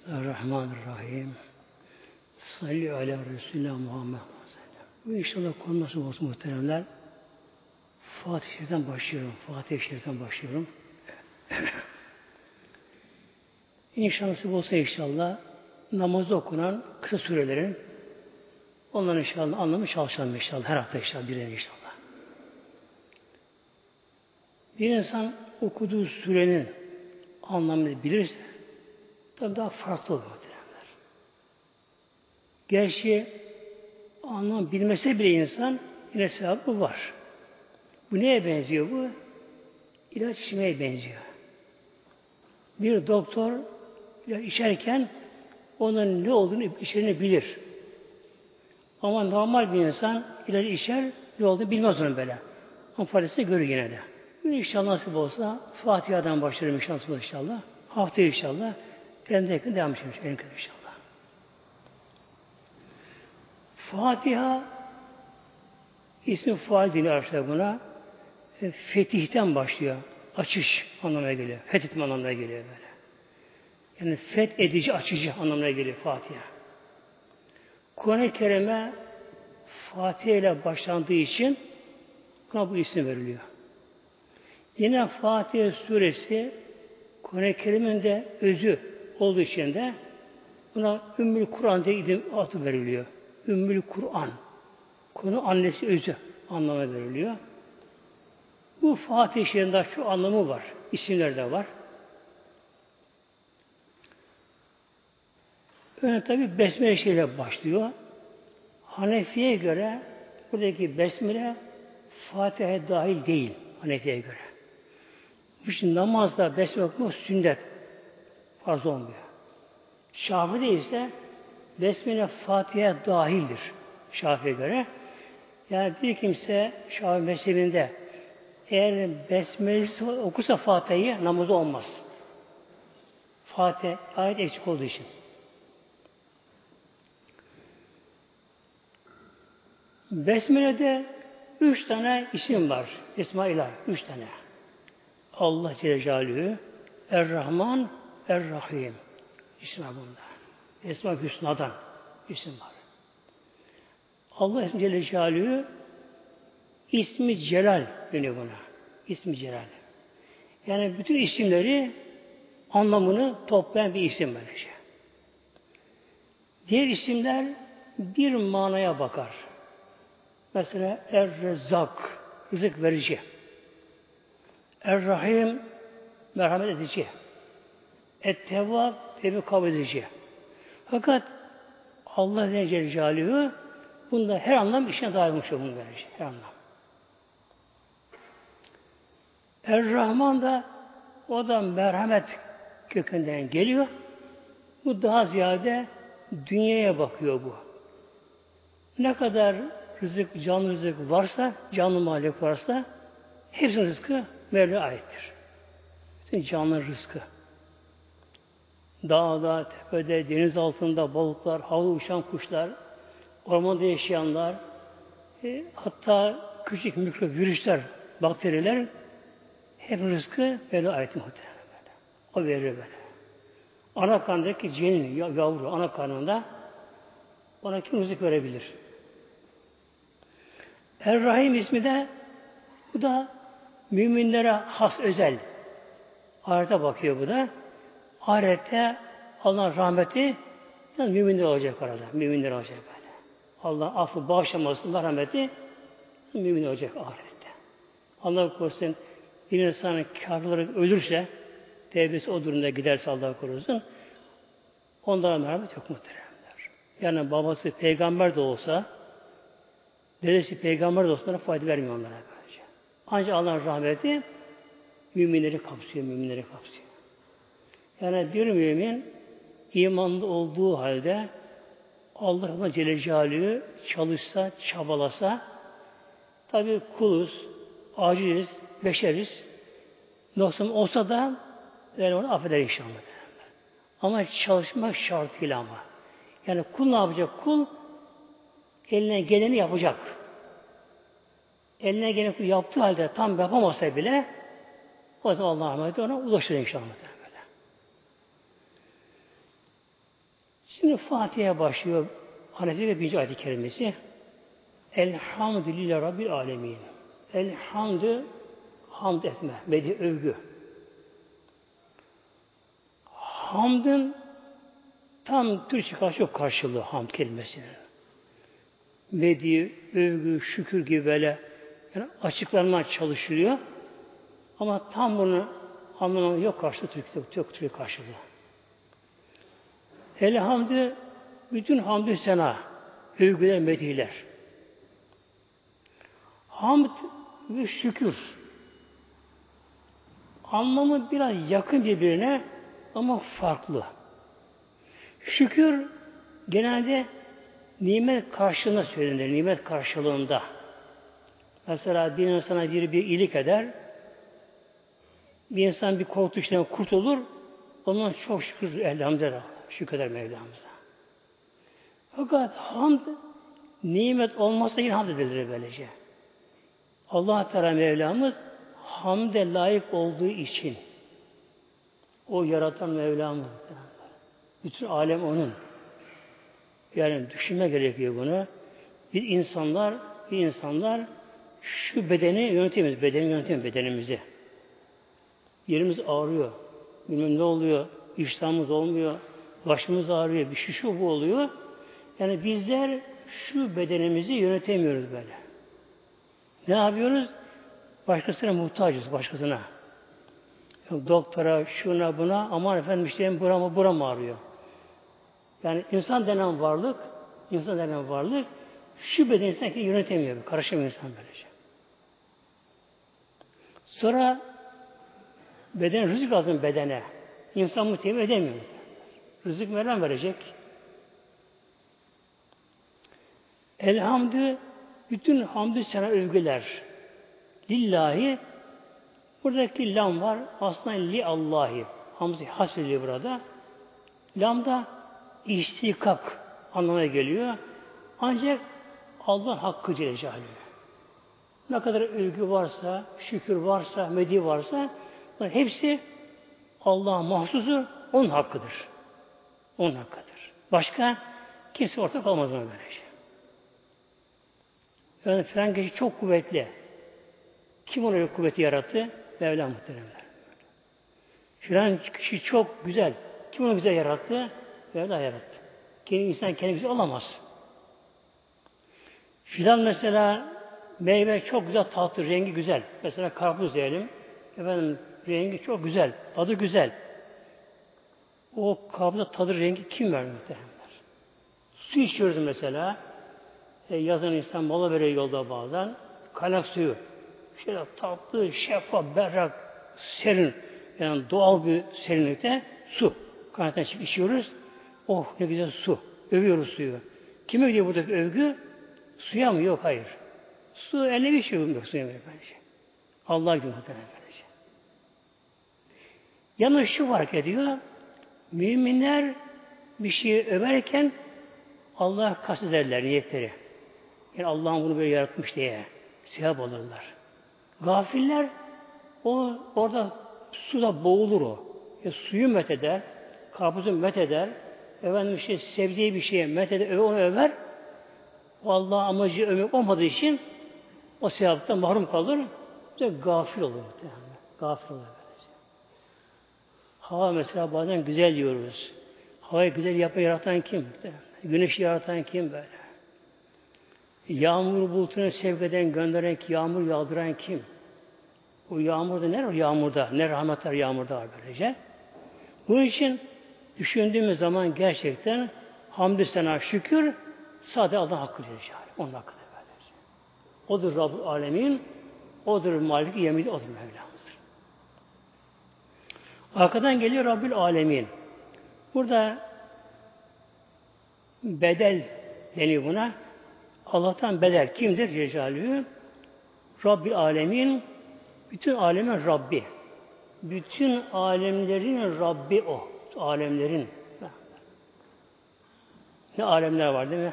Bismillahirrahmanirrahim. Salli ala Resulullah Muhammed Bu inşallah konu nasıl olsun muhteremler. Fatih Şerif'ten başlıyorum. Fatih Şerif'ten başlıyorum. İnşallah nasip olsa inşallah namazda okunan kısa sürelerin onların inşallah anlamı çalışalım inşallah. Her hafta inşallah dilerim inşallah. Bir insan okuduğu sürenin anlamını bilirse tabi daha farklı olur. Gerçi anlam bilmese bile insan yine sevabı var. Bu neye benziyor bu? İlaç içmeye benziyor. Bir doktor ilaç içerken onun ne olduğunu içerini bilir. Ama normal bir insan ilaç içer ne olduğunu bilmez onun böyle. Ama faydasını görür yine de. İnşallah nasip olsa Fatiha'dan başlarım inşallah inşallah. Hafta inşallah. Kendine yakın devam edeceğim inşallah. Fatiha ismi faal dili arkadaşlar buna. E, fetihten başlıyor. Açış anlamına geliyor. Fethetme anlamına geliyor böyle. Yani feth edici, açıcı anlamına geliyor Fatiha. Kur'an-ı Kerim'e Fatiha ile başlandığı için buna bu isim veriliyor. Yine Fatiha suresi Kur'an-ı Kerim'in de özü olduğu için de buna Ümmül Kur'an diye isim adı veriliyor. Ümmül Kur'an. Konu annesi özü anlamına veriliyor. Bu Fatih Şerif'inde şu anlamı var. İsimler de var. Önce tabi Besmele şeyle başlıyor. Hanefi'ye göre buradaki Besmele Fatiha'ya dahil değil Hanefi'ye göre. Bu için namazda Besmele okumak sünnet. Farz olmuyor. Şafi'de ise Besmele Fatiha dahildir. Şafi'ye göre. Yani bir kimse Şafii mezhebinde eğer Besmele okusa Fatiha'yı namazı olmaz. Fatih ayet eksik olduğu için. Besmele'de üç tane isim var. İsmail'e üç tane. Allah Celle Celaluhu, Er-Rahman, Er-Rahim. İsim var bunda. Esma Hüsna'dan isim var. Allah ismi Celle Celaluhu ismi Celal deniyor buna. İsmi Celal. Yani bütün isimleri anlamını toplayan bir isim böylece. Diğer isimler bir manaya bakar. Mesela Er-Rezzak, rızık verici. Er-Rahim, merhamet edici. Et-Tevvab, tevbe kabul edici. Fakat Allah Celle Celaluhu bunda her anlam işine dahil olmuş bunu verecek. Her anlam. Er-Rahman da o da merhamet kökünden geliyor. Bu daha ziyade dünyaya bakıyor bu. Ne kadar rızık, canlı rızık varsa, canlı malik varsa hepsinin rızkı Mevla aittir. Bütün canlı rızkı. Dağda, tepede, deniz altında balıklar, havada uçan kuşlar, ormanda yaşayanlar, e, hatta küçük mikrop virüsler, bakteriler hep rızkı böyle ait muhtemelen. O verir böyle. Ana karnındaki cenin, yavru ana karnında ona kim rızık verebilir? Er-Rahim ismi de bu da müminlere has özel. Ayete bakıyor bu da ahirette Allah'ın rahmeti müminler olacak orada. Müminler olacak böyle. Allah affı bağışlamasında rahmeti mümin olacak ahirette. Allah korusun bir insanın kâr ölürse tevbesi o durumda giderse Allah korusun onlara merhamet yok muhteremler. Yani babası peygamber de olsa dedesi peygamber de olsa fayda vermiyor onlara böylece. Ancak Allah'ın rahmeti müminleri kapsıyor, müminleri kapsıyor. Yani bir mümin imanlı olduğu halde Allah'ın Celle Celaluhu çalışsa, çabalasa tabi kuluz, aciziz, beşeriz. Noksan olsa da yani onu affeder inşallah. Ama çalışmak şartıyla ama. Yani kul ne yapacak? Kul eline geleni yapacak. Eline geleni yaptığı halde tam yapamasa bile o zaman Allah rahmeti ona ulaşır inşallah. Şimdi Fatiha'ya başlıyor. Hanefi'de birinci ayet-i kerimesi. Elhamdülillah Rabbil Alemin. Elhamdü hamd etme, medi övgü. Hamdın tam Türkçe karşı yok karşılığı hamd kelimesinin. Medi, övgü, şükür gibi böyle yani açıklanmaya çalışılıyor. Ama tam bunu anlamı yok karşılığı Türkçe, yok Türkçe karşılığı. Elhamdü bütün hamdü sena, övgüler, medihler. Hamd ve şükür. Anlamı biraz yakın birbirine ama farklı. Şükür genelde nimet karşılığında söylenir. Nimet karşılığında. Mesela bir insana biri bir iyilik eder. Bir insan bir korku işinden kurtulur. Ondan çok şükür elhamdülillah. Şükreder Mevlamıza. Fakat hamd nimet olmazsa yine hamd edilir böylece. Allah Teala Mevlamız hamde layık olduğu için o yaratan Mevlamız. Bütün alem onun. Yani düşünme gerekiyor bunu. Bir insanlar, bir insanlar şu bedeni yönetemiyoruz. Bedeni yönetemiyoruz bedenimizi. Yerimiz ağrıyor. Bilmem ne oluyor. İştahımız olmuyor. Başımız ağrıyor. Bir şu şu bu oluyor. Yani bizler şu bedenimizi yönetemiyoruz böyle. Ne yapıyoruz? Başkasına muhtacız, başkasına. Yok, doktora, şuna buna, aman efendim işte buram, buram ağrıyor. Yani insan denen varlık, insan denen varlık, şu bedeni sanki yönetemiyor, karışamıyor insan böylece. Sonra beden rızık lazım bedene. İnsan muhtemin edemiyor. Rızık Mevlam verecek. Elhamdü bütün hamdü sana övgüler. Lillahi buradaki lam var. Aslında li Allahi. Hamzı hasrediliyor burada. Lam da istikak anlamına geliyor. Ancak Allah hakkı Celle Ne kadar övgü varsa, şükür varsa, medi varsa hepsi Allah'a mahsusu onun hakkıdır. Onun hakkıdır. Başka kimse ortak olmaz ona böyle şey. Yani filan kişi çok kuvvetli. Kim ona kuvveti yarattı? Mevla muhteremler. Filan kişi çok güzel. Kim onu güzel yarattı? Mevla yarattı. Kendi insan kendi güzel olamaz. Filan mesela meyve çok güzel tatlı, rengi güzel. Mesela karpuz diyelim. Efendim rengi çok güzel, tadı güzel. O karpuzda tadı rengi kim verdi muhteremler? Su içiyoruz mesela. E, yazın insan mola veriyor yolda bazen. Kaynak suyu. Şöyle tatlı, şeffaf, berrak, serin. Yani doğal bir serinlikte su. Kaynaktan çıkıp içiyoruz. Oh ne güzel su. Övüyoruz suyu. Kime gidiyor buradaki övgü? Suya mı? Yok hayır. Su eline bir şey yok suya bence. Allah muhtemelen bence. Yalnız şu fark ediyor. Müminler bir şeyi överken Allah kast ederler niyetleri. Yani Allah'ın bunu böyle yaratmış diye sevap alırlar. Gafiller o orada suda boğulur o. Ya suyu met eder, karpuzu met eder, efendim işte sevdiği bir şeye met eder, onu över. O Allah amacı övmek olmadığı için o sevaptan mahrum kalır. İşte gafil olur. Yani. Gafil olur. Hava mesela bazen güzel diyoruz. Havayı güzel yapan yaratan kim? Güneşi yaratan kim böyle? Yağmur bulutunu sevk eden, gönderen, yağmur yağdıran kim? O yağmurda ne var yağmurda? Ne rahmetler yağmurda var böylece. Bunun için düşündüğümüz zaman gerçekten hamdü sana şükür sadece Allah hakkı diyor. Onun hakkı da böylece. Odur Rabbül Alemin, odur Malik Yemin, odur Mevlamızdır. Arkadan geliyor Rabbül Alemin. Burada bedel deniyor buna. Allah'tan bedel kimdir? Cecalü. Rabbi alemin bütün alemin Rabbi. Bütün alemlerin Rabbi o. Alemlerin. Ne alemler var değil mi?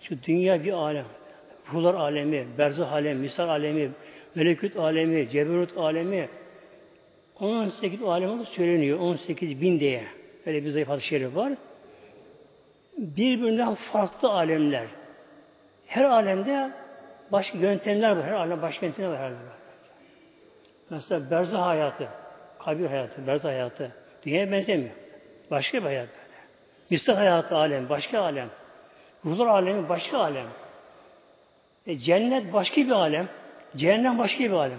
Şu dünya bir alem. Ruhlar alemi, berzah alemi, misal alemi, melekut alemi, ceberut alemi. 18 alem olduğu söyleniyor. 18 bin diye. Öyle bir zayıf hadis şerif var. birbirinden farklı alemler. Her alemde başka yöntemler var. Her alem başka yöntemler var. Her alemde. Mesela berzah hayatı, kabir hayatı, berzah hayatı dünyaya benzemiyor. Başka bir hayat böyle. Misal hayatı alem, başka alem. Ruhlar alemi başka alem. E, cennet başka bir alem. Cehennem başka bir alem.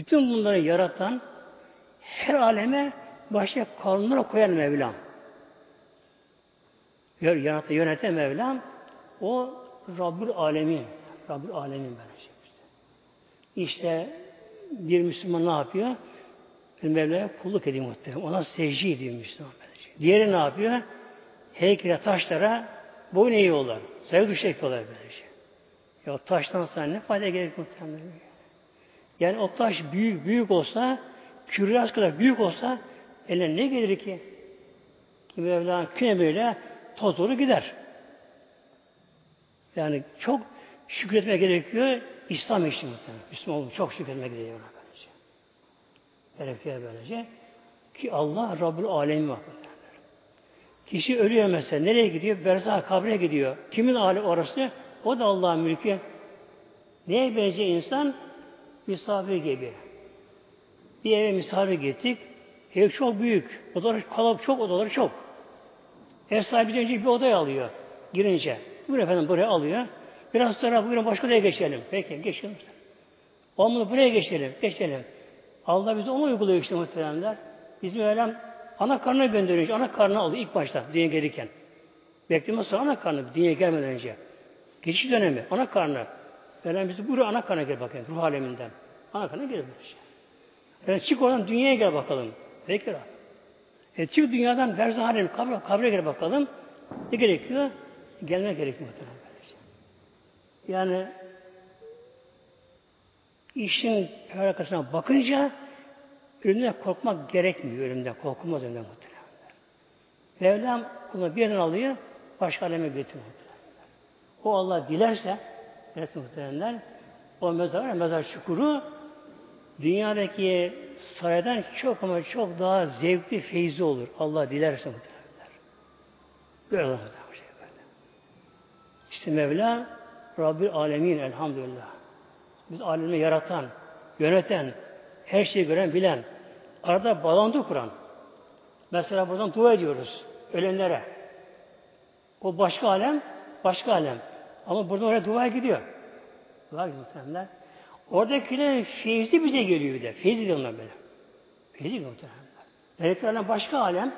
Bütün bunları yaratan her aleme başka kanunlara koyan Mevlam. Yaratan, yöneten Mevlam o Rabbül Alemin. Rabbül Alemin böyle şey işte. Bir Müslüman ne yapıyor? Mevla'ya kulluk ediyor muhtemelen. Ona secde ediyor Müslüman. Böylece. Diğeri ne yapıyor? Heykele, taşlara boyun eğiyorlar. Sevgi düşe yapıyorlar böylece. Ya taştan sonra ne fayda gerek muhtemelen? Yani o taş büyük büyük olsa, küryas kadar büyük olsa eline ne gelir ki? Ki Mevla'nın küne böyle toz doğru gider. Yani çok şükretme gerekiyor İslam için muhtemelen. Müslüman olmak çok şükretme gerekiyor böylece. Gerekiyor böylece. Ki Allah Rabbül Alemi var. Kişi ölüyor mesela. Nereye gidiyor? Berzah kabre gidiyor. Kimin hali orası? O da Allah'ın mülkü. Neye benziyor insan? Misafir gibi. Bir eve misafir gittik. Ev çok büyük. Odalar kalabalık çok, odaları çok. Ev sahibi önce bir odaya alıyor. Girince. Buyurun efendim buraya alıyor. Biraz sonra buyurun başka odaya geçelim. Peki geçelim. Olmadı buraya geçelim. Geçelim. Allah bize onu uyguluyor işte muhteremler. Bizim öyle ana karnına gönderiyor. Ana karnına alıyor ilk başta dünya gelirken. Bekleme sonra ana karnı dünya gelmeden önce. Geçiş dönemi. Ana karnı. Veren bizi buraya ana karnına gel bakayım. Ruh aleminden. Ana karnına gel bakayım. Yani çık oradan dünyaya gel bakalım. Peki. E çık dünyadan berzah alemi kabre, kabre gel bakalım. Ne gerekiyor? Gelmek gerekiyor. Yani işin alakasına bakınca ölümden korkmak gerekmiyor. Ölümden korkulmaz ölümden muhtemelen. Mevlam kulunu bir yerden alıyor, başka aleme götürüyor. O Allah dilerse, evet muhtemelenler, o mezar mezar çukuru dünyadaki saraydan çok ama çok daha zevkli, feyzi olur. Allah dilerse muhtemelenler. Böyle olur muhtemelen. İşte Mevla Rabbil Alemin elhamdülillah. Biz alemi yaratan, yöneten, her şeyi gören, bilen. Arada bağlantı kuran. Mesela buradan dua ediyoruz ölenlere. O başka alem, başka alem. Ama buradan oraya dua gidiyor. Dua gidiyor muhtemelenler. Oradakiler feyizli bize geliyor bir de. Feyizli de onlar böyle. Feyizli de muhtemelenler. Meleklerle başka alem.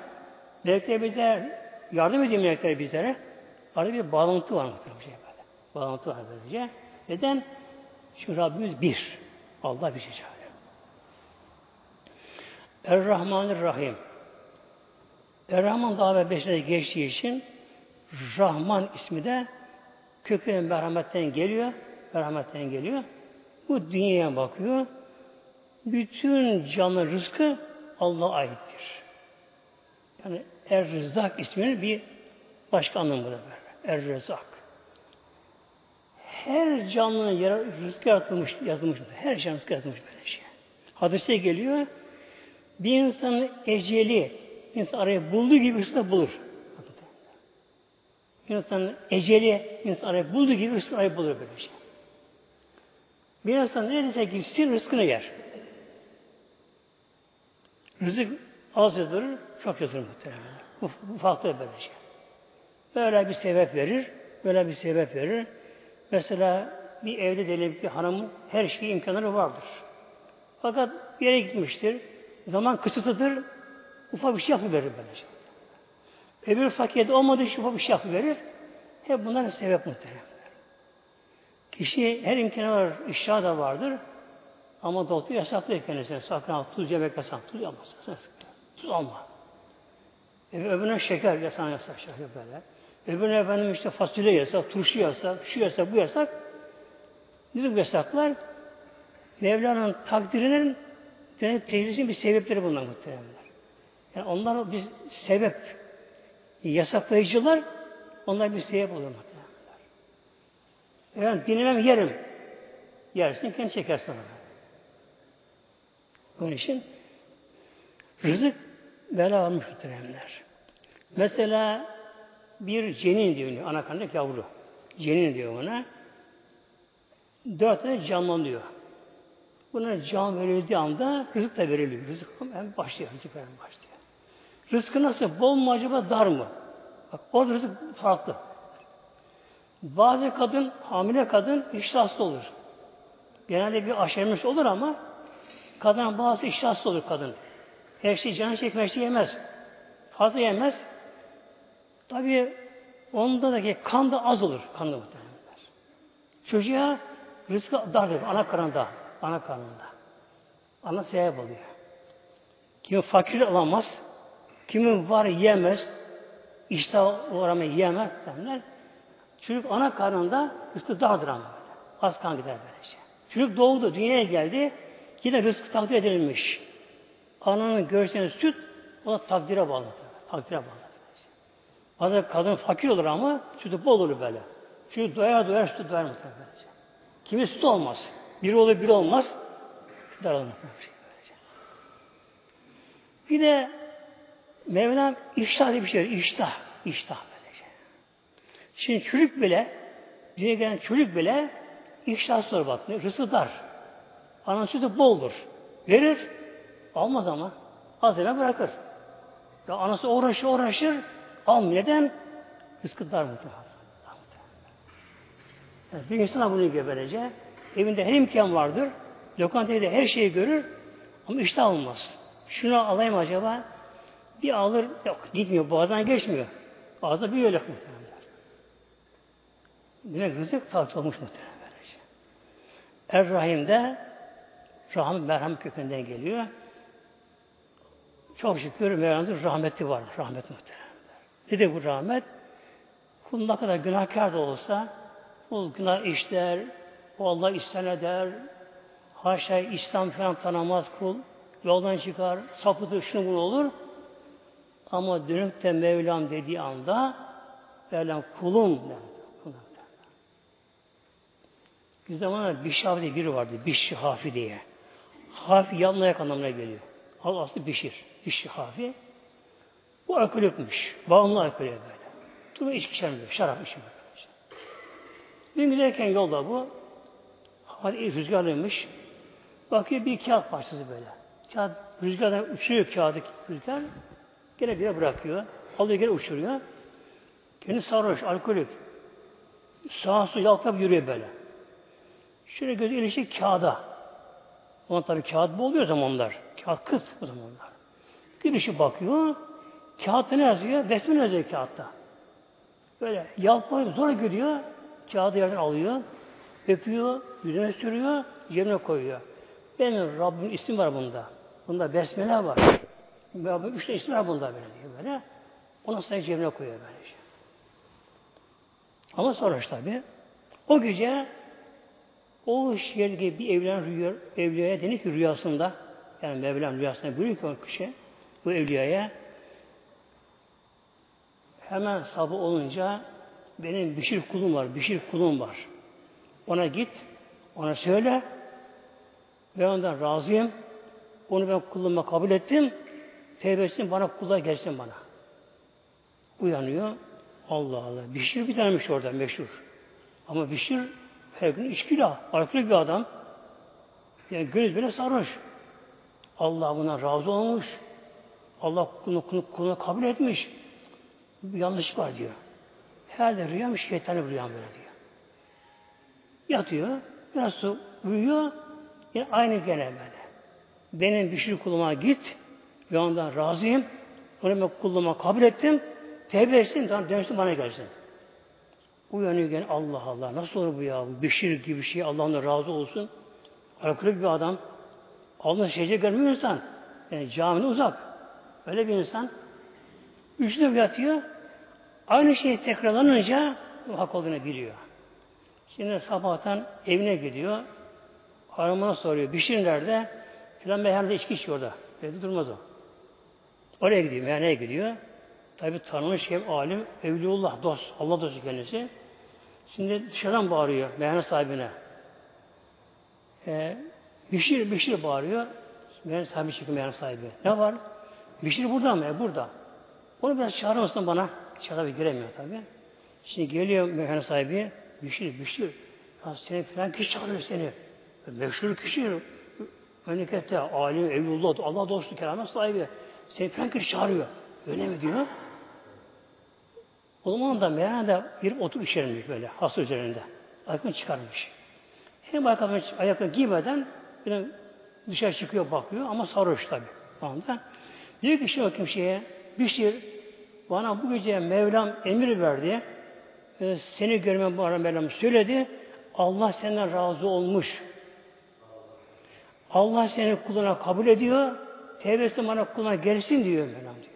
Melekler bize yardım ediyor melekler bizlere. Arada bir bağlantı var muhtemelen. Şey böyle. Bağlantı var böylece. Neden? Çünkü Rabbimiz bir. Allah bir şey çağırıyor. Er-Rahmanir-Rahim. Er-Rahman daha ve beşine geçtiği için Rahman ismi de köküne merhametten geliyor. Merhametten geliyor. Bu dünyaya bakıyor. Bütün canlı rızkı Allah'a aittir. Yani Er-Rızak isminin bir başka anlamı da böyle. Er-Rezak. Her canlının rızkı yaratılmış, yazılmış. Her canlı rızkı yaratılmış böyle şey. Hadise geliyor. Bir insanın eceli, insan arayı bulduğu gibi rızkı bulur. Bir insanın eceli, insan arayı bulduğu gibi rızkı arayı bulur böyle şey. Bir insan neredeyse gitsin rızkını yer. Rızık az yazılır, çok yazılır muhtemelen. Bu, bu farklı böyle şey. Böyle bir sebep verir, böyle bir sebep verir. Mesela bir evde diyelim ki hanımın her şey imkanları vardır. Fakat bir yere gitmiştir, zaman kısıtıdır, ufak bir şey yapıverir böylece. Öbür fakirde olmadığı için ufak bir şey yapıverir. Hep bunların sebep muhtemelen. Kişi her imkanı var, iştah da vardır. Ama doktor yasaklıyor kendisine. Sakın al, tuz yemek yasak. Tuz almasın. Tuz alma. E, öbürüne şeker yasak, yasak, şeker böyle. Öbürüne efendim işte fasulye yasak, turşu yasak, şu yasak, bu yasak. Nedir bu yasaklar? Mevla'nın takdirinin tecrisinin bir sebepleri bunlar muhtemelenler. Yani onlar bir sebep, yasaklayıcılar, onlar bir sebep olur Yani dinlemem yerim. Yersin kendi çekersin ona. Onun için rızık bela almış muhtemelenler. Mesela bir cenin diyor. Ana karnındaki yavru. Cenin diyor ona. Dört tane canlanıyor. Buna can verildiği anda rızık da veriliyor. Rızık hemen başlıyor. Rızık hemen başlıyor. Rızkı nasıl? Bol mu acaba dar mı? Bak orada rızık farklı. Bazı kadın, hamile kadın iştahsız olur. Genelde bir aşermiş olur ama kadın bazı iştahsız olur kadın. Her şey canı çekmez, her şey yemez. Fazla yemez. Tabi onda da kan da az olur. Kan da muhtemelen. Çocuğa rızkı dardır. Ana karnında. Ana karnında. Ana sebep oluyor. Kimi fakir alamaz. Kimin var yiyemez. İştah uğramaya yiyemez. Derler. Çocuk ana karnında rızkı dardır ama. Az kan gider böylece. Çocuk doğdu, dünyaya geldi. Yine rızkı takdir edilmiş. Ananın göğsüne süt, o da takdire bağlı. Takdire bağlı. Bazen kadın fakir olur ama sütü bol olur böyle. Çünkü doyar doyar sütü doyar muhtemelen. Kimi süt olmaz. Biri olur biri olmaz. Dar olmaz. Bir de Mevlam iştah diye bir şey. İştah. İştah. Şimdi çocuk bile dünyaya gelen çocuk bile iştah sor bak. Rızkı dar. Ananın sütü boldur. Verir. Almaz ama. Az yeme bırakır. Ya anası uğraşır uğraşır. Almıyor. Neden? Rızkı dar muhtemelen. Yani bir insan bunu böylece. Evinde her imkan vardır. Lokantayı da her şeyi görür. Ama işte almaz. Şunu alayım acaba? Bir alır. Yok gitmiyor. Boğazdan geçmiyor. Boğazda bir öyle muhtemelen. Demek rızık farklı olmuş muhtemelen. Böylece. Er-Rahim'de rahmet merhamet kökünden geliyor. Çok şükür Mevlam'ın rahmeti var. Rahmet muhtemelen. Ne de bu rahmet? Kul ne kadar günahkar da olsa kul günah işler, o Allah isyan eder, haşa İslam falan tanımaz kul, yoldan çıkar, sapıtır, şunu bunu olur. Ama dönüp de Mevlam dediği anda Mevlam kulum der. Bir zamanlar Bişhafi diye biri vardı. Bişhafi diye. Hafi yanlayak anlamına geliyor. Aslı Bişir. Bişhafi. Bu alkolükmüş. Bağımlı alkolü böyle. Durumu içki içemiyor. Şarap içmiyor. Bir giderken yolda bu hadi rüzgarlıymış. Bakıyor bir kağıt parçası böyle. Kağıt rüzgardan uçuyor kağıdı rüzgar. Gene bir bırakıyor. Alıyor gene uçuruyor. Kendi sarhoş, alkolük. Sağa sola yalkap yürüyor böyle. Şöyle gözü ilişki kağıda. Ona tabii kağıt bol oluyor zamanlar. Kağıt kıt o zamanlar. Bir bakıyor. Kağıtta ne yazıyor? Besmele yazıyor kağıtta. Böyle yalpayıp zor görüyor. Kağıdı yerden alıyor. Öpüyor. Yüzüne sürüyor. Cebine koyuyor. Benim Rabbim isim var bunda. Bunda besmele var. Rabbim üç isim var bunda böyle diyor böyle. Ona sonra cebine koyuyor böylece. Ama sonra tabi o gece o şehirde bir evlen rüya, evliyaya denir ki rüyasında yani Mevlam rüyasında buyuruyor ki o kişi bu evliyaya hemen sabah olunca benim bir kulum var, bir kulum var. Ona git, ona söyle, ben ondan razıyım. Onu ben kulluğuma kabul ettim. Tevbesini bana kulluğa gelsin bana. Uyanıyor. Allah Allah. Bişir bir tanemiş orada meşhur. Ama Bişir her gün içkili, alkolik bir adam. Yani göz bile sarhoş. Allah buna razı olmuş. Allah kulunu, kulunu kabul etmiş. Bir yanlış var diyor. Herhalde rüyam şeytanı rüyam böyle diyor. Yatıyor. Biraz su uyuyor. Yine aynı gene böyle. Benim bir şey kuluma git. Ondan razıyım. Onu ben kuluma kabul ettim. Tevbe etsin. Tamam bana gelsin. Uyanıyor gene Allah Allah. Nasıl olur bu ya? Bişir gibi bir şey. Allah'ın razı olsun. Alkolik bir adam. Allah'ın şeyce görmüyor insan. Yani camide uzak. Öyle bir insan. Üçte yatıyor. Aynı şey tekrarlanınca hak olduğunu biliyor. Şimdi sabahtan evine gidiyor. Hanımına soruyor. Bişir nerede? Filan meyhanede içki içiyor orada. Evde durmaz o. Oraya gidiyor. Meyhaneye gidiyor. Tabi tanınmış hem alim, evliullah, dost. Allah dostu kendisi. Şimdi dışarıdan bağırıyor meyhane sahibine. Ee, Bişir, Bişir bağırıyor. Meyhane sahibi çıkıyor meyhane sahibi. Ne var? Bişir burada mı? E, burada. Onu biraz çağırır mısın bana? bir giremiyor tabi. Şimdi geliyor meyhane sahibi, Büşir, Büşir, ya seni falan kişi çağırıyor seni. Meşhur kişi, memlekette alim, evlullah, Allah dostu, keramet sahibi. Seni falan kişi çağırıyor. Öyle mi diyor? O zaman da meyhanede bir otur içermiş böyle, hasta üzerinde. Ayakkabını çıkarmış. Hem ayakkabını, ayakkabını giymeden bir dışarı çıkıyor, bakıyor ama sarhoş tabi. Anda. Diyor ki şimdi bakayım şeye, Bişir, bana bu gece Mevlam emir verdi. E, seni görmem bana Mevlam söyledi. Allah senden razı olmuş. Allah seni kuluna kabul ediyor. Tevbesi bana kuluna gelsin diyor Mevlam diyor.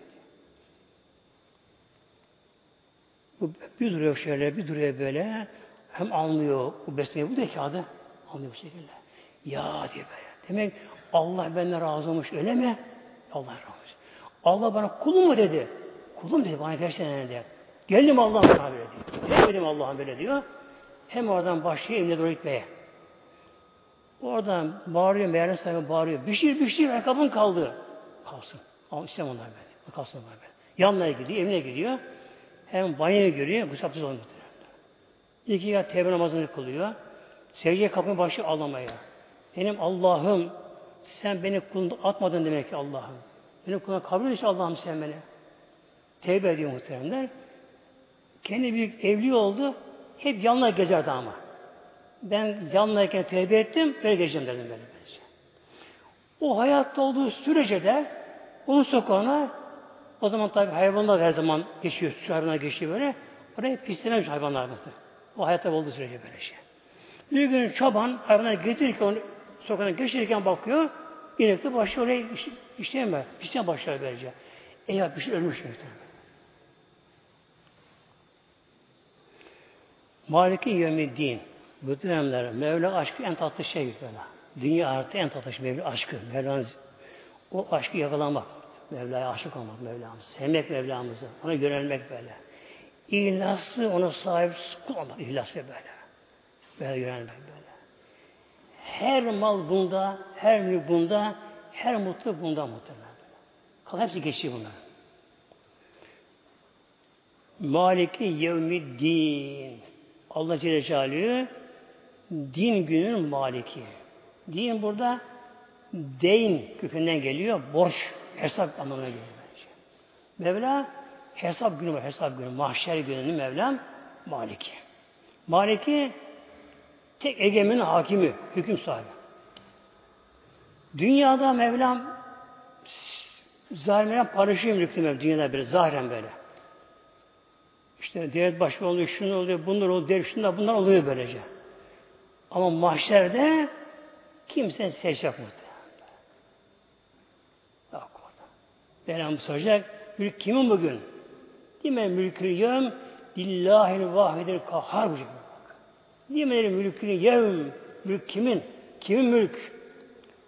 Bu bir duruyor şöyle, bir duruyor böyle. Hem anlıyor bu besmeyi, bu da kağıdı. Anlıyor bu şekilde. Ya diyor böyle. Demek Allah benden razı olmuş öyle mi? Allah razı olmuş. Allah bana kulum mu dedi. Kulum dedi bana gerçekten dedi. Geldim Allah'ım bana böyle diyor. Geldim Allah'ım böyle diyor. Hem oradan başlıyor evine doğru gitmeye. Oradan bağırıyor, meğerine sahibi bağırıyor. Bişir bişir ayakkabın kaldı. Kalsın. Ama istemem onlar ben. Kalsın onlar ben. Yanına gidiyor, evine gidiyor. Hem banyoya giriyor, bu sapsız olmuyor. İki ya tevbe namazını kılıyor. Secdeye kapını başı ağlamaya. Benim Allah'ım sen beni kulunda atmadın demek ki Allah'ım. Benim kuluna kabul ediyorsun Allah'ım sen beni. Tevbe ediyor muhteremler. Kendi büyük evli oldu. Hep yanına gezerdi ama. Ben yanındayken tevbe ettim, böyle gezeceğim dedim böyle. O hayatta olduğu sürece de onun sokağına o zaman tabi hayvanlar her zaman geçiyor, şu hayvanlar geçiyor böyle. Oraya pislememiş hayvanlar mıdır? O hayatta olduğu sürece böyle şey. Bir gün çoban hayvanları getirirken onu sokağına geçirirken bakıyor, inek de başlıyor oraya iş, işleyemez. Pisleyen başlıyor böylece. E ya bir şey ölmüş muhtemelen. Maliki yevmi din. Bu dönemler Mevla aşkı en tatlı şey böyle. Dünya artı en tatlı şey Mevla aşkı. Mevla'nın o aşkı yakalamak. Mevla'ya aşık olmak Mevlamızı. Sevmek Mevlamızı. Ona yönelmek böyle. İhlaslı ona sahip kul olmak. İhlaslı böyle. Böyle yönelmek böyle. Her mal bunda, her mülk bunda, her mutlu bunda muhtemelen. Kal hepsi geçiyor bunlar. Maliki yevmi din. Allah Celle Celaluhu din günün maliki. Din burada deyn kökünden geliyor. Borç, hesap anlamına geliyor. Mevla hesap günü var. Hesap günü. Mahşer gününün Mevlam maliki. Maliki tek egemenin hakimi, hüküm sahibi. Dünyada Mevlam zalimlere mülkü Mevlam. Dünyada böyle, zahiren böyle. İşte devlet başkanı oluyor, şunu oluyor, bunlar oluyor, der, şunlar, bunlar oluyor böylece. Ama mahşerde kimse ses yapmadı. Yok orada. Mevlam soracak, mülk kimin bugün? Değil mi? Mülkü yevm lillahil vahidil kahhar buyuruyor. Değil mi? Mülkü yevm mülk kimin? Kimin mülk?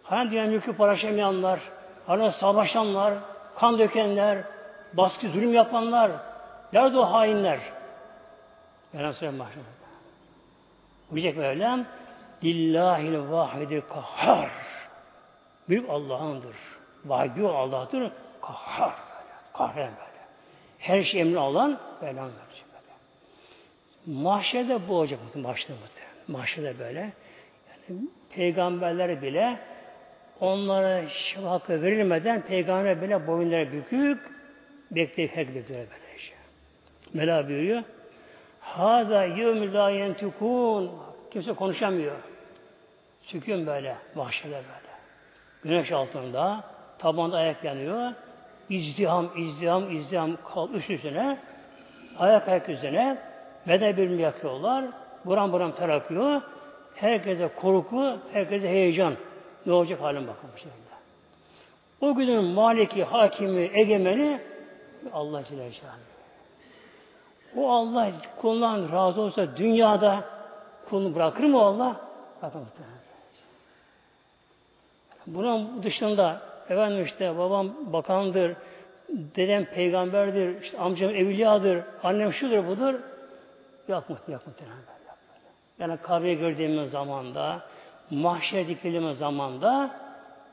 Hani diyen mülkü paylaşamayanlar, hani savaşanlar, kan dökenler, baskı, zulüm yapanlar, nerede o hainler? Mevlam söylüyor mahşerde. Buyacak Mevlam, lillahil vahidil kahhar. Büyük Allah'ındır. Vahidi Allah'tır. Kahhar. Kahraman böyle. Her şey emri alan Mevlam böyle. Mahşerde bu olacak mahşerde Mahşerde böyle. Yani peygamberler bile onlara şafakı verilmeden peygamber bile boyunları bükük bekleyip her bekliyor böyle şey. Mela buyuruyor. Hâzâ yevmü lâ yentikûn. Kimse konuşamıyor. Sükun böyle, mahşede böyle. Güneş altında, tabanda ayak yanıyor. İzdiham, izdiham, izdiham kal üst üstüne. Ayak ayak üzerine. Beden birbirini yakıyorlar. Buram buram ter akıyor. Herkese korku, herkese heyecan. Ne olacak halim bakın bu şekilde. O günün maliki, hakimi, egemeni Allah Celle O Allah kulundan razı olsa dünyada kulunu bırakır mı Allah? Bırakır Bunun dışında efendim işte babam bakandır, dedem peygamberdir, işte amcam evliyadır, annem şudur budur. Yok muhtemelen, yok muhtemelen. Yani kabre gördüğümüz zamanda, mahşer dikildiğimiz zamanda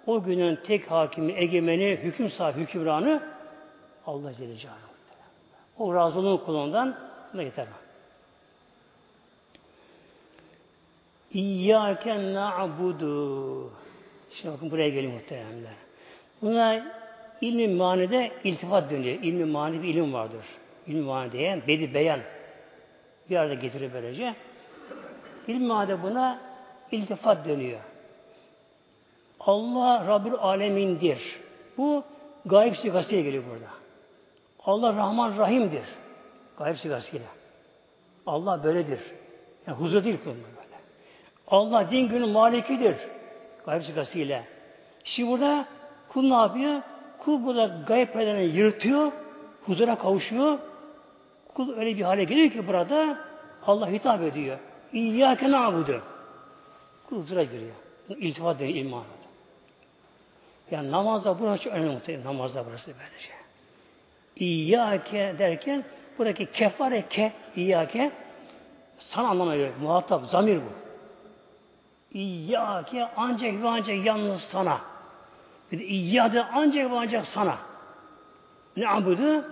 o günün tek hakimi, egemeni, hüküm sahibi, hükümranı Allah Celle Celaluhu. O razılığın kulundan ne yeter. İyyâke na'budu. Şimdi bakın buraya gelin muhteremler. Buna ilmi manide iltifat dönüyor. İlmi mani bir ilim vardır. İlmi mani diye bedi beyan bir arada getirir böylece. İlmi manide buna iltifat dönüyor. Allah Rabbül Alemin'dir. Bu gayb sigasıyla geliyor burada. Allah Rahman Rahim'dir. Gayb sigasıyla. Allah böyledir. Yani huzur değil kulun böyle. Allah din günü malikidir. Gayb sigasıyla. Şimdi burada kul ne yapıyor? Kul burada gayb pedeni yırtıyor, huzura kavuşuyor. Kul öyle bir hale geliyor ki burada Allah hitap ediyor. İyyâke na'budu. Kul huzura giriyor. İltifat deniyor iman. Yani namazda burası önemli muhtemelen. Namazda burası böyle şey. İyyâke derken buradaki kefare ke, İyyâke sana anlamına geliyor. Muhatap, zamir bu. İyyâke ancak ve ancak yalnız sana. Bir de İyyâde ancak ve ancak sana. Ne abudu?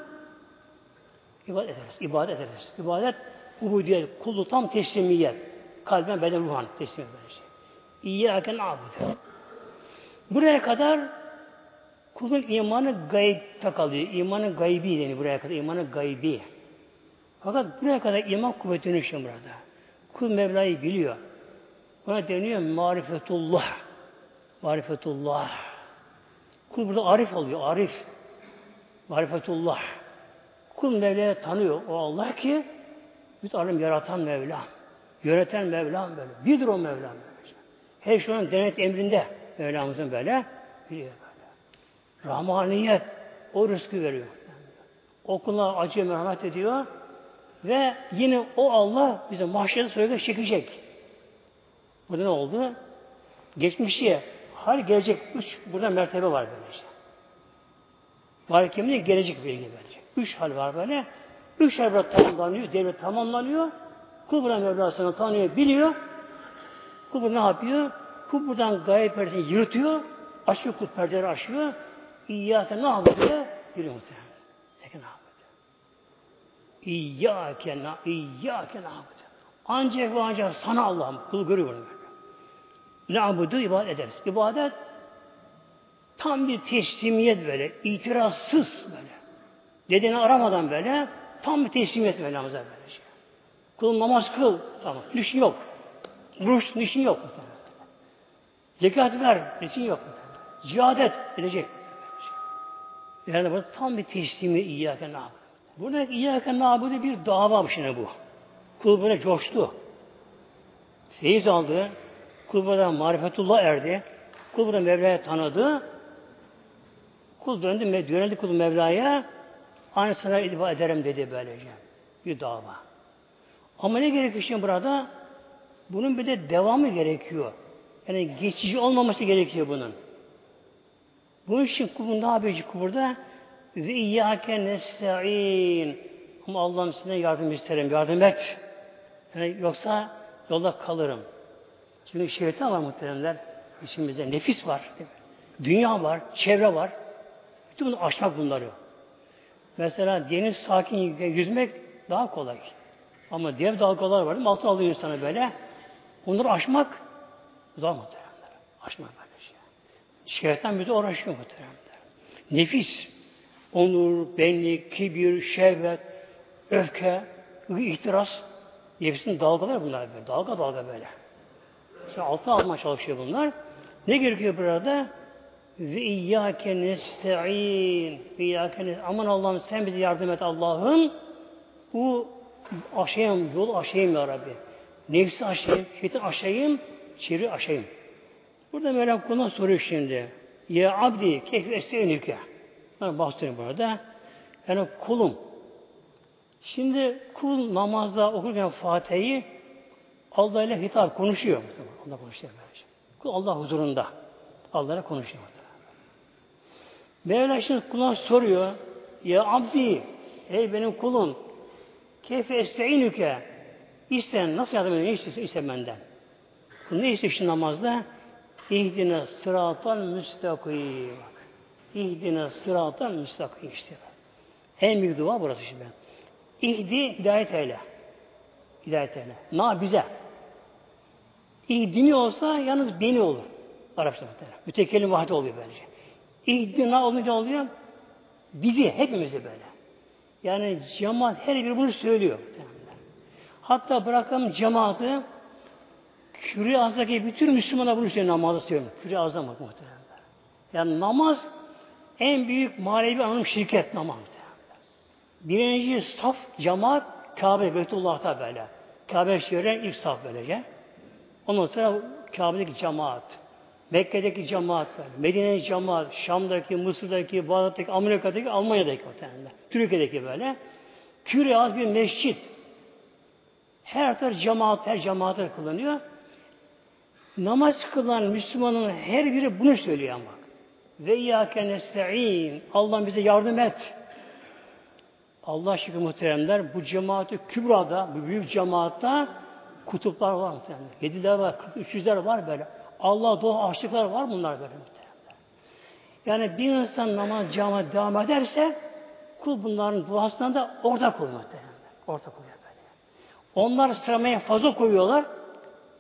İbadet ederiz. İbadet ederiz. İbadet, ubudiyet, kullu tam teslimiyet. Kalben, beden, ruhan teslimiyet böyle şey. İyyâke na'budu. Buraya kadar kulun imanı gayipte kalıyor. İmanı gaybi deniyor buraya kadar. İmanı gaybi. Fakat buraya kadar iman kuvvetini işte burada. Kul Mevla'yı biliyor. Buna deniyor marifetullah. Marifetullah. Kul burada arif oluyor. Arif. Marifetullah. Kul Mevla'yı tanıyor. O Allah ki bütün alem yaratan Mevla. Yöneten Mevlam böyle. Birdir o böyle. Her şey onun denet emrinde. Mevlamızın böyle biliyor böyle. Rahmaniyet o rızkı veriyor. O kuluna acı merhamet ediyor ve yine o Allah bize mahşerde soruya çekecek. Burada ne oldu? Geçmişe, hal gelecek üç burada mertebe var böylece. Kimliğe gelecek bilgi verecek. Üç hal var böyle. Üç hal burada tamamlanıyor, devlet tamamlanıyor. Kul burada Mevlasını tanıyor, biliyor. Kul ne yapıyor? Kul buradan gayet perdesini yırtıyor, açıyor kul perdeleri açıyor. İyyâke ne yapıyor? Yürüyor muhtemelen. Peki ne yapıyor? İyyâke na, İyyâke ne yapıyor? Ancak ve ancak sana Allah'ım kul görüyor bunu böyle. Ne abudu ibadet ederiz. İbadet tam bir teslimiyet böyle, itirazsız böyle. Nedeni aramadan böyle, tam bir teslimiyet Mevlamıza böyle şey. Kul namaz kıl, tamam, düşün yok. Ruş, düşün yok. Zekat ver, için yok. Cihad et, edecek. Yani bu tam bir teslimi İyyâke nâbudu. Burada İyyâke nâbudu bir dava şimdi bu. Kul böyle coştu. Feyiz aldı. Kul burada marifetullah erdi. Kul burada Mevla'yı tanıdı. Kul döndü, yöneldi kul Mevla'ya. Aynı sana iltifa ederim dedi böylece. Bir dava. Ama ne gerekiyor şimdi burada? Bunun bir de devamı gerekiyor. Yani geçici olmaması gerekiyor bunun. Bu için kulun ne yapacak burada? Ve iyyâke nesta'in. Ama Allah'ım size yardım isterim. Yardım et. Yani yoksa yolda kalırım. Çünkü şeytan var muhteremler. İçimizde nefis var. Dünya var. Çevre var. Bütün bunu aşmak bunları. Mesela deniz sakin yüzmek daha kolay. Ama dev dalgalar var. Altı alıyor insanı böyle. Onları aşmak zor muhteremler. Aşmak böyle şey. Şeytan bize uğraşıyor muhteremler. Nefis, onur, benlik, kibir, şehvet, öfke, ihtiras, nefsin dalgalar bunlar böyle. Dalga dalga böyle. Altına almaya çalışıyor bunlar. Ne gerekiyor burada? Ve iyyâke nesta'in. Ve Aman Allah'ım sen bize yardım et Allah'ım. Bu aşayım, yol aşayım ya Rabbi. Nefsi aşayım, şeytan aşayım, çiri aşayım. Burada Mevlam kuluna soruyor şimdi. Ya abdi keyfi esteynüke. Ben bahsediyorum burada. Yani kulum. Şimdi kul namazda okurken Fatiha'yı Allah ile hitap konuşuyor. Allah konuşuyor. Kul Allah huzurunda. Allah ile konuşuyor. Mevla şimdi kuluna soruyor. Ya abdi, ey benim kulum, keyfe esteinüke, isten, nasıl yardım ediyor, ne istiyorsun, iste benden. Ne istiyor şimdi namazda? İhdine sıratan müstakim. İhdine sıratan müstakim işte. En büyük dua burası şimdi. İhdi hidayet eyle. Hidayet eyle. Na bize. İhdini olsa yalnız beni olur. Arapça muhtemelen. Mütekellim vahid oluyor böylece. İhdina olunca oluyor. Bizi, hepimizi böyle. Yani cemaat her biri bunu söylüyor. Hatta bırakalım cemaati Küre azdaki bütün Müslümanlar bunu söylüyor namazı söylüyor. Küre azda muhtemelen. Yani namaz en büyük manevi anlam şirket namaz. Birinci saf cemaat Kabe Beytullah'ta böyle. Kabe şehrin ilk saf böylece. Ondan sonra Kabe'deki cemaat. Mekke'deki cemaat, Medine'deki cemaat, Şam'daki, Mısır'daki, Bağdat'taki, Amerika'daki, Almanya'daki muhtemelen. Türkiye'deki böyle. Küre az bir mescit. Her taraf cemaat, her cemaatler kullanıyor. Namaz kılan Müslümanın her biri bunu söylüyor ama. Ve iyyâke nesta'in. Allah bize yardım et. Allah şükür muhteremler bu cemaati kübrada, bu büyük cemaatta kutuplar var muhteremler. Yediler var, üç yüzler var böyle. Allah doğa aşıklar var bunlar böyle muhteremler. Yani bir insan namaz camiye devam ederse kul bunların duasından da ortak oluyor muhteremler. Ortak oluyor böyle. Onlar sıramaya fazla koyuyorlar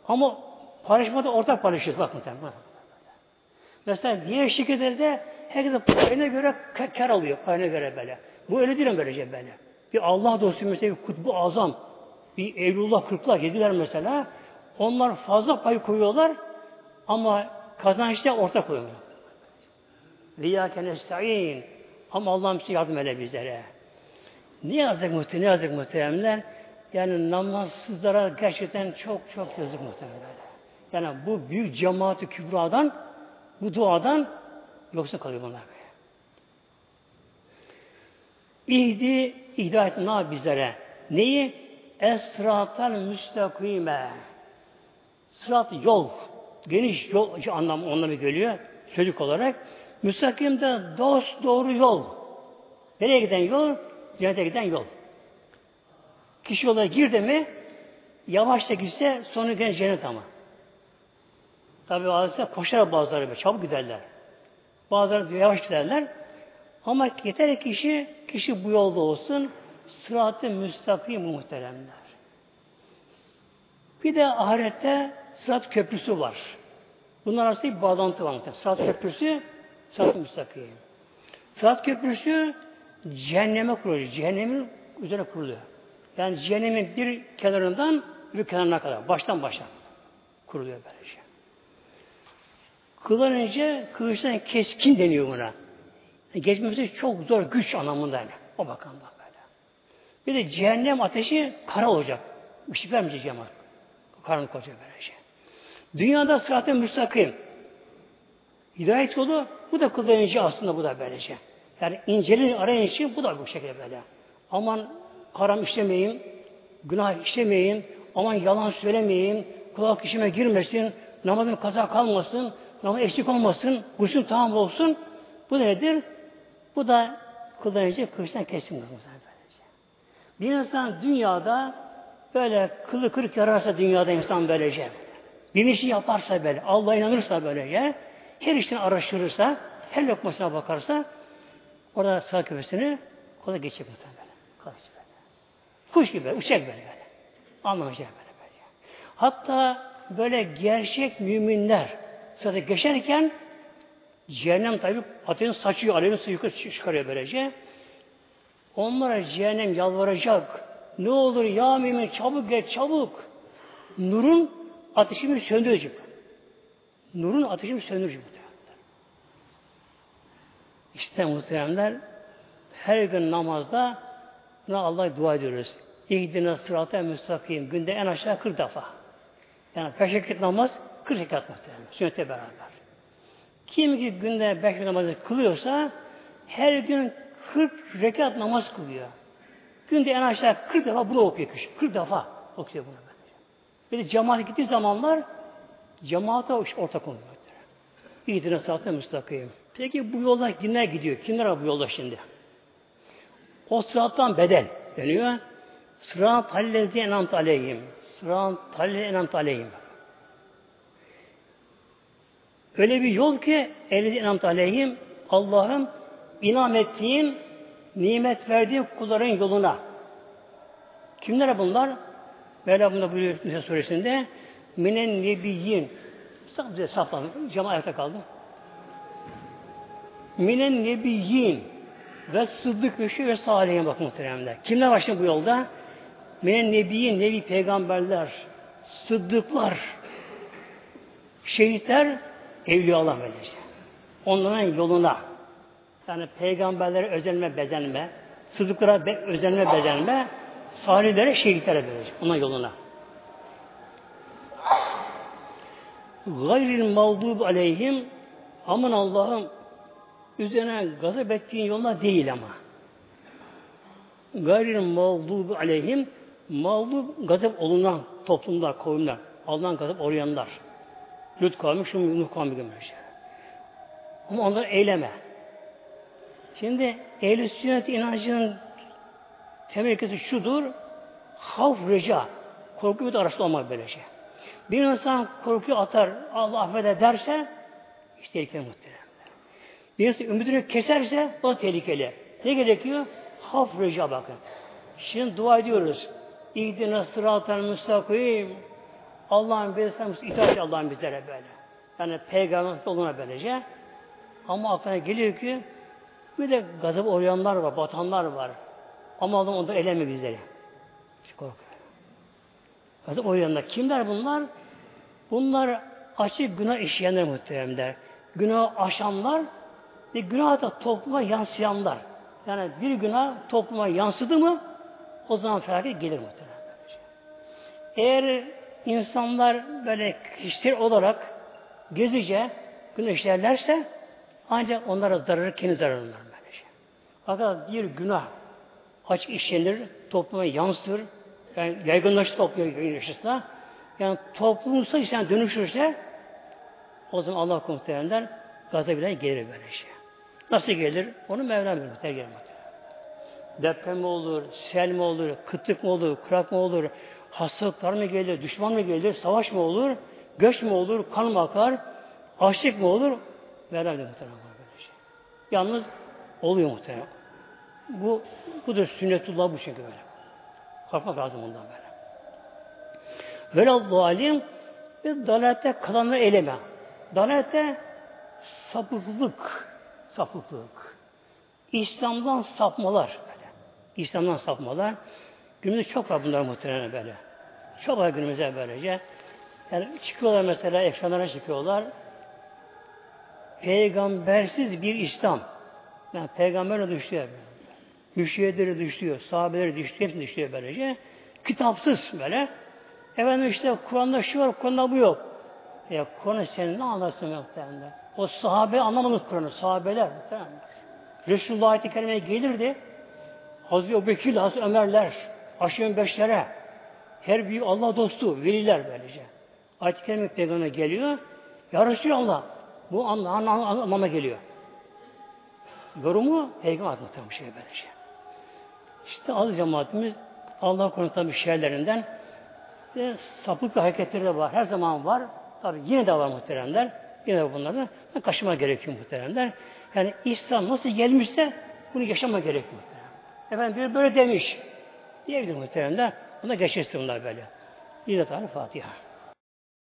ama paylaşmada ortak paylaşıyoruz. Bak muhteremler. Mesela diğer şirketlerde herkese payına göre kar alıyor. Payına göre böyle. Bu öyle değil böylece böyle. Bir Allah dostu mesela kutbu azam, bir Evlullah kırklar yediler mesela. Onlar fazla pay koyuyorlar ama kazançta ortak koyuyorlar. Riyâken esta'in. Ama Allah'ım size yardım eder bizlere. Ne yazık muhtemelen, ne yazık muhteremler? Yani namazsızlara gerçekten çok çok yazık muhtemelen. Yani bu büyük cemaati kübradan, bu duadan yoksa kalıyor bunlar. İhdi hidayet na bizlere. Neyi? Esratal müstakime. Sırat yol. Geniş yol anlam onları geliyor. Çocuk olarak. Müstakim de dost doğru yol. Nereye giden yol? Cennete giden yol. Kişi yola girdi mi yavaşça gitse sonu gene cennet ama. Tabi bazıları koşar bazıları böyle çabuk giderler. Bazıları yavaş giderler. Ama yeter kişi, kişi bu yolda olsun, sırat-ı müstakim muhteremler. Bir de ahirette sırat köprüsü var. Bunlar arasında bir bağlantı var. Sırat köprüsü, sırat-ı müstakim. Sırat köprüsü cehenneme kuruluyor. Cehennemin üzerine kuruluyor. Yani cehennemin bir kenarından bir kenarına kadar. Baştan başa kuruluyor böylece. Kıldan önce kılıçtan keskin deniyor buna. Geçmesi çok zor, güç anlamında yani. O bakımdan. Bir de cehennem ateşi kara olacak. Işık vermeyecek cemal. Karanlık olacak böylece. Dünyada sıratı müstakim. Hidayet yolu bu da kullanıcı aslında bu da böylece. Yani incelin arayın için bu da bu şekilde böyle. Aman haram işlemeyin, günah işlemeyin, aman yalan söylemeyin, kulak işime girmesin, namazın kaza kalmasın, namaz eksik olmasın, gusül tamam olsun. Bu nedir? Bu da kullanıcı kılıçtan kesin Bir insan dünyada böyle kılı kırık yararsa dünyada insan böylece. Bir işi yaparsa böyle, Allah'a inanırsa böylece, her işten araştırırsa, her lokmasına bakarsa, orada sağ köfesini kolay geçecek muhtemelen. Kolay böyle. Kuş gibi, uçacak böyle böyle. Anlamayacak böyle böyle. Hatta böyle gerçek müminler sırada geçerken Cehennem tabi ateşin saçıyor, alevin su yukarı çıkarıyor böylece. Onlara cehennem yalvaracak. Ne olur ya mümin çabuk gel çabuk. Nurun ateşimi söndürecek. Nurun ateşimi söndürecek. İşte muhteremler her gün namazda buna Allah'a dua ediyoruz. İhdine sırata müstakim. Günde en aşağı 40 defa. Yani beş vakit namaz 40 rekat muhterem. Sünnete beraber. Kim ki günde beş namazı kılıyorsa her gün 40 rekat namaz kılıyor. Günde en aşağı 40 defa bunu okuyor kişi. 40 defa okuyor bunu. De cemaat gittiği zamanlar cemaate ortak oluyor. İdine saatte müstakim. Peki bu yolda kimler gidiyor? Kimler bu yolda şimdi? O sırattan bedel deniyor. Sırat hallezi enamt aleyhim. Sırat hallezi enamt aleyhim. Öyle bir yol ki ellezi enamt aleyhim Allah'ım inam ettiğim nimet verdiği kulların yoluna. Kimler bunlar? Mevla bunda buyuruyor Nisa suresinde minen nebiyyin sadece saplandı. Cama ayakta kaldı. Minen nebiyyin ve sıddık ve ve salihin bak muhteremler. Kimler şimdi bu yolda? Minen nebiyyin, nebi peygamberler, sıddıklar, şehitler, evliyalar böylece. Onların yoluna yani peygamberlere özenme, bezenme, sıddıklara be, özenme, bezenme, salihlere, şehitlere böylece. Onun yoluna. Gayril mağdub aleyhim aman Allah'ım üzerine gazap ettiğin yoluna değil ama. Gayril mağdub aleyhim mağdub gazap olunan toplumlar, kavimler. Allah'ın gazap orayanlar. Lut kavmi, şu Nuh kavmi gibi şey. Ama onları eyleme. Şimdi ehl-i sünnet inancının temel ilkesi şudur. Havf reca. Korku bir arasında olmak böyle şey. Bir insan korkuyu atar, Allah affeder derse işte tehlikeli muhtemelen. Bir insan ümidini keserse o tehlikeli. Ne gerekiyor? Haf reca bakın. Şimdi dua ediyoruz. İhdine sıratel müstakim. Allah'ın bizden itaat Allah'ın bizlere böyle. Yani peygamber yoluna böylece. Ama aklına geliyor ki de gazap uğrayanlar var, batanlar var. Ama Allah onda eleme bizleri. İşte korkuyor. Gazap uğrayanlar. Kimler bunlar? Bunlar açık günah işleyenler muhteremler. Günah aşanlar ve günah da topluma yansıyanlar. Yani bir günah topluma yansıdı mı o zaman felaket gelir muhtemelen. Eğer insanlar böyle kişisel olarak gezice günah işlerlerse ancak onlara zararı kendi zararınlar böylece. Fakat bir günah açık işlenir, topluma yansır, yani yaygınlaşır topluma yaygınlaşırsa, yani toplumsal işten dönüşürse o zaman Allah muhtemelenler gazabıyla gelir böyle şey. Nasıl gelir? Onu Mevlam bilir. Gelir Deprem mi olur, sel mi olur, kıtlık mı olur, kurak mı olur, hastalıklar mı gelir, düşman mı gelir, savaş mı olur, göç mü olur, kan mı akar, açlık mı olur? Bilir muhtemelen böyle şey. Yalnız oluyor muhtemelen. Bu budur sünnetullah bu şekilde böyle. Korkmak lazım ondan böyle. Böyle zalim ve dalalette kalanları eleme. Dalalette sapıklık, sapıklık. İslam'dan sapmalar böyle. İslam'dan sapmalar. Günümüzde çok var bunlar muhtemelen böyle. Çok var günümüzde böylece. Yani çıkıyorlar mesela ekranlara çıkıyorlar. Peygambersiz bir İslam. Yani peygamberle düşüyor. Müşriyeleri düşüyor, sahabeleri düşüyor, hepsi düşüyor böylece. Kitapsız böyle. Efendim işte Kur'an'da şu var, Kur'an'da bu yok. Ya Kur'an'ı sen ne anlarsın muhtemelen? O sahabe anlamadı Kur'an'ı, sahabeler muhtemelen. Resulullah ayet-i kerimeye gelirdi. Hazreti Ebubekir, Hazreti Ömerler, aşırı beşlere, her büyük Allah dostu, veliler böylece. Ayet-i kerime peygamber geliyor. Ya Resulallah, bu anlamına anlama geliyor. Yorumu peygamber muhtemelen şey böylece. İşte az cemaatimiz Allah konusunda bir şeylerinden ve sapık hareketleri de var. Her zaman var. Tabi yine de var muhteremler. Yine de bunları kaşıma gerekiyor muhteremler. Yani İslam nasıl gelmişse bunu yaşama gerekiyor muhterem. Efendim biri böyle demiş. Diyebilir muhteremler. Buna geçirsin bunlar böyle. Bir de Fatiha.